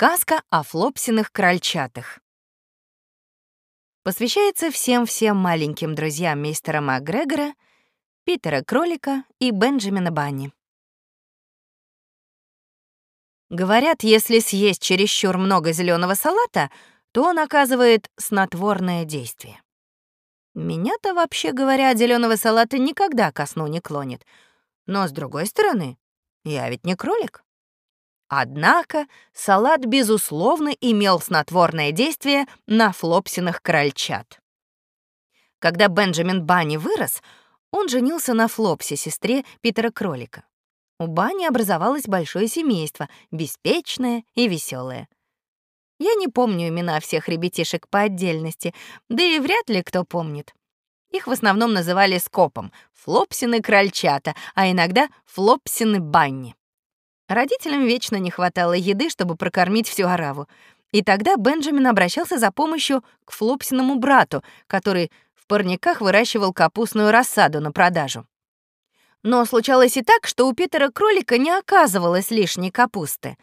Сказка о флопсиных крольчатах. Посвящается всем-всем маленьким друзьям мистера МакГрегора, Питера Кролика и Бенджамина Банни. Говорят, если съесть чересчур много зеленого салата, то он оказывает снотворное действие. Меня-то, вообще говоря, зеленого салата никогда ко сну не клонит. Но, с другой стороны, я ведь не кролик. Однако салат, безусловно, имел снотворное действие на флопсиных крольчат. Когда Бенджамин Банни вырос, он женился на Флопсе, сестре Питера Кролика. У Банни образовалось большое семейство, беспечное и веселое. Я не помню имена всех ребятишек по отдельности, да и вряд ли кто помнит. Их в основном называли скопом — Флопсины крольчата, а иногда Флопсины Банни. Родителям вечно не хватало еды, чтобы прокормить всю ораву. И тогда Бенджамин обращался за помощью к Флопсиному брату, который в парниках выращивал капустную рассаду на продажу. Но случалось и так, что у Питера кролика не оказывалось лишней капусты.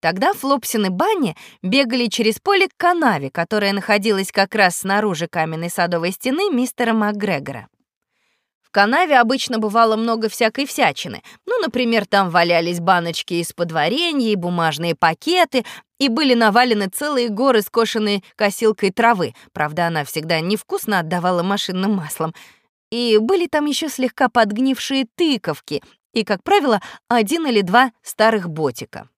Тогда Флопсин и Банни бегали через поле к канаве, которая находилась как раз снаружи каменной садовой стены мистера МакГрегора канаве обычно бывало много всякой всячины. Ну, например, там валялись баночки из-под варенья и бумажные пакеты, и были навалены целые горы скошенной косилкой травы. Правда, она всегда невкусно отдавала машинным маслом. И были там еще слегка подгнившие тыковки и, как правило, один или два старых ботика.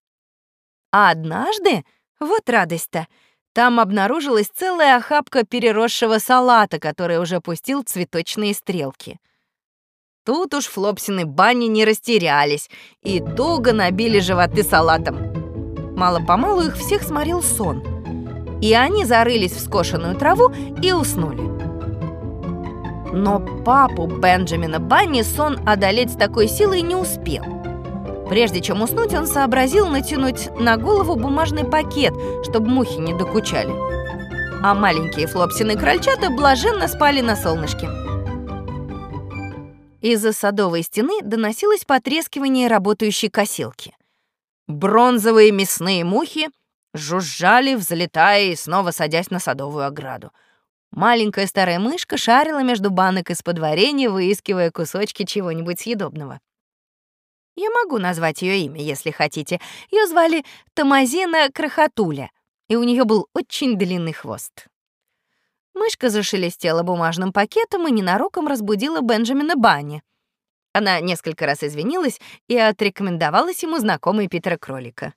А однажды, вот радость-то, там обнаружилась целая охапка переросшего салата, который уже пустил цветочные стрелки. Тут уж Флопсины бани не растерялись и туго набили животы салатом. Мало-помалу их всех сморил сон, и они зарылись в скошенную траву и уснули. Но папу Бенджамина Банни сон одолеть с такой силой не успел. Прежде чем уснуть, он сообразил натянуть на голову бумажный пакет, чтобы мухи не докучали. А маленькие флопсины крольчата блаженно спали на солнышке. Из-за садовой стены доносилось потрескивание работающей косилки. Бронзовые мясные мухи жужжали, взлетая и снова садясь на садовую ограду. Маленькая старая мышка шарила между банок из-под варенья, выискивая кусочки чего-нибудь съедобного. Я могу назвать ее имя, если хотите. Ее звали Тамазина Крохотуля, и у нее был очень длинный хвост. Мышка зашелестела бумажным пакетом и ненароком разбудила Бенджамина Банни. Она несколько раз извинилась и отрекомендовалась ему знакомой Питера Кролика.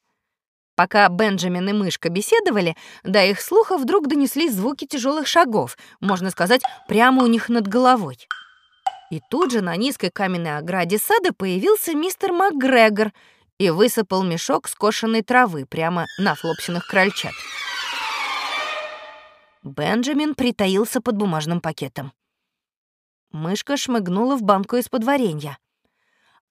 Пока Бенджамин и мышка беседовали, до их слуха вдруг донеслись звуки тяжелых шагов, можно сказать, прямо у них над головой. И тут же на низкой каменной ограде сада появился мистер МакГрегор и высыпал мешок скошенной травы прямо на флопсиных крольчат. Бенджамин притаился под бумажным пакетом. Мышка шмыгнула в банку из-под варенья.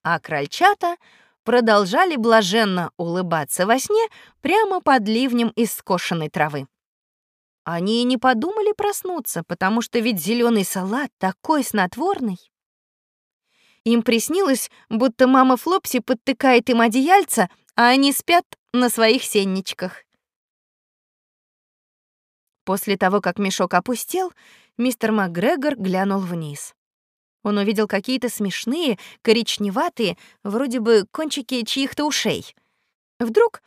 А крольчата продолжали блаженно улыбаться во сне прямо под ливнем из скошенной травы. Они и не подумали проснуться, потому что ведь зеленый салат такой снотворный. Им приснилось, будто мама Флопси подтыкает им одеяльца, а они спят на своих сенничках. После того, как мешок опустел, мистер МакГрегор глянул вниз. Он увидел какие-то смешные, коричневатые, вроде бы кончики чьих-то ушей. Вдруг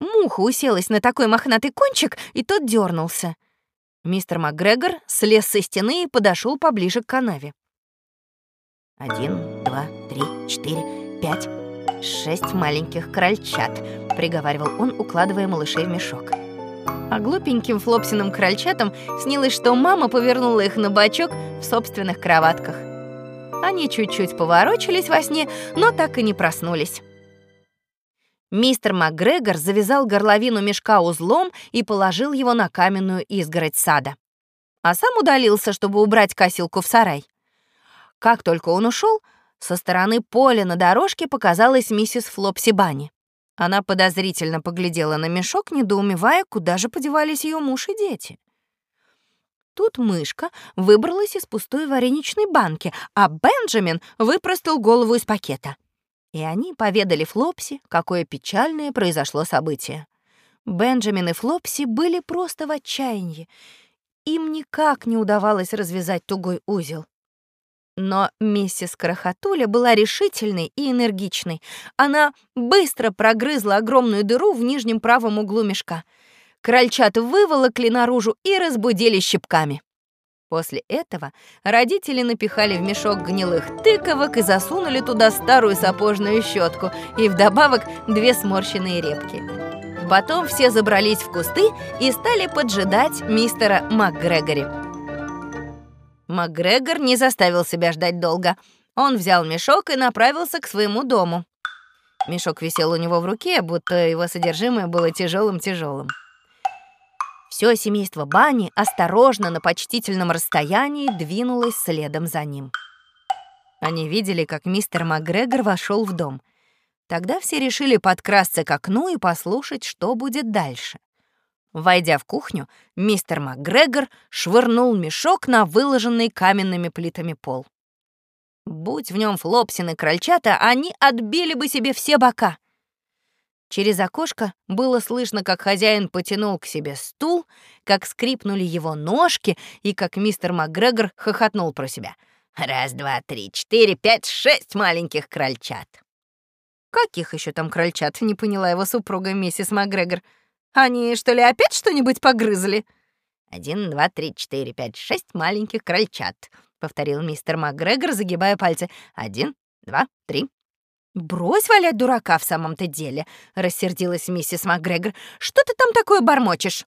муха уселась на такой мохнатый кончик, и тот дернулся. Мистер МакГрегор слез со стены и подошел поближе к канаве. «Один, два, три, четыре, пять, шесть маленьких крольчат», — приговаривал он, укладывая малышей в мешок а глупеньким флопсиным крольчатам снилось, что мама повернула их на бочок в собственных кроватках. Они чуть-чуть поворочились во сне, но так и не проснулись. Мистер МакГрегор завязал горловину мешка узлом и положил его на каменную изгородь сада. А сам удалился, чтобы убрать косилку в сарай. Как только он ушел, со стороны поля на дорожке показалась миссис Флопси Банни. Она подозрительно поглядела на мешок, недоумевая, куда же подевались ее муж и дети. Тут мышка выбралась из пустой вареничной банки, а Бенджамин выпростал голову из пакета. И они поведали Флопси, какое печальное произошло событие. Бенджамин и Флопси были просто в отчаянии. Им никак не удавалось развязать тугой узел. Но миссис Крохотуля была решительной и энергичной. Она быстро прогрызла огромную дыру в нижнем правом углу мешка. Крольчат выволокли наружу и разбудили щипками. После этого родители напихали в мешок гнилых тыковок и засунули туда старую сапожную щетку и вдобавок две сморщенные репки. Потом все забрались в кусты и стали поджидать мистера МакГрегори. МакГрегор не заставил себя ждать долго. Он взял мешок и направился к своему дому. Мешок висел у него в руке, будто его содержимое было тяжелым-тяжелым. Все семейство Бани осторожно на почтительном расстоянии двинулось следом за ним. Они видели, как мистер МакГрегор вошел в дом. Тогда все решили подкрасться к окну и послушать, что будет дальше. Войдя в кухню, мистер МакГрегор швырнул мешок на выложенный каменными плитами пол. Будь в нем флопсины крольчата, они отбили бы себе все бока. Через окошко было слышно, как хозяин потянул к себе стул, как скрипнули его ножки и как мистер МакГрегор хохотнул про себя. «Раз, два, три, четыре, пять, шесть маленьких крольчат!» «Каких еще там крольчат?» — не поняла его супруга миссис МакГрегор. Они, что ли, опять что-нибудь погрызли?» «Один, два, три, четыре, пять, шесть маленьких крольчат», — повторил мистер МакГрегор, загибая пальцы. «Один, два, три». «Брось валять дурака в самом-то деле», — рассердилась миссис МакГрегор. «Что ты там такое бормочешь?»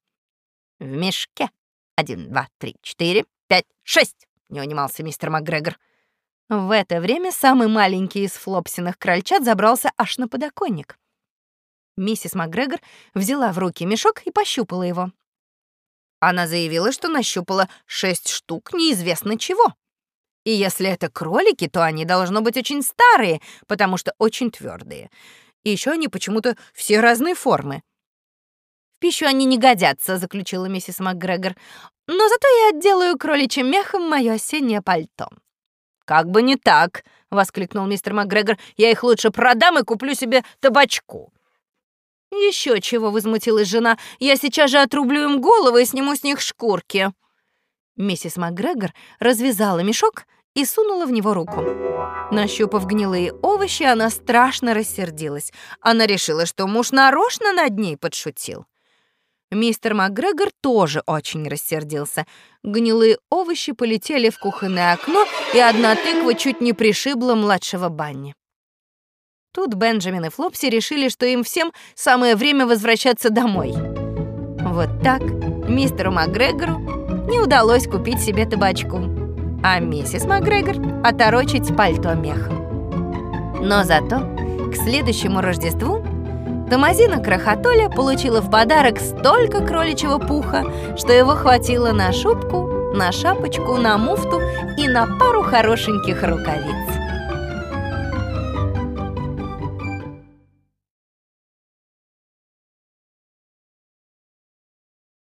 «В мешке. Один, два, три, четыре, пять, шесть», — не унимался мистер МакГрегор. В это время самый маленький из флопсиных крольчат забрался аж на подоконник. Миссис МакГрегор взяла в руки мешок и пощупала его. Она заявила, что нащупала шесть штук неизвестно чего. И если это кролики, то они должно быть очень старые, потому что очень твердые. И еще они почему-то все разные формы. «В пищу они не годятся», — заключила миссис МакГрегор. «Но зато я отделаю кроличьим мехом мое осеннее пальто». «Как бы не так», — воскликнул мистер МакГрегор. «Я их лучше продам и куплю себе табачку». Еще чего возмутилась жена. Я сейчас же отрублю им головы и сниму с них шкурки. Миссис МакГрегор развязала мешок и сунула в него руку. Нащупав гнилые овощи, она страшно рассердилась. Она решила, что муж нарочно над ней подшутил. Мистер МакГрегор тоже очень рассердился. Гнилые овощи полетели в кухонное окно, и одна тыква чуть не пришибла младшего Банни. Тут Бенджамин и Флопси решили, что им всем самое время возвращаться домой. Вот так мистеру Макгрегору не удалось купить себе табачку, а миссис Макгрегор оторочить пальто мехом. Но зато к следующему Рождеству Томазина Крохотоля получила в подарок столько кроличьего пуха, что его хватило на шубку, на шапочку, на муфту и на пару хорошеньких рукавиц.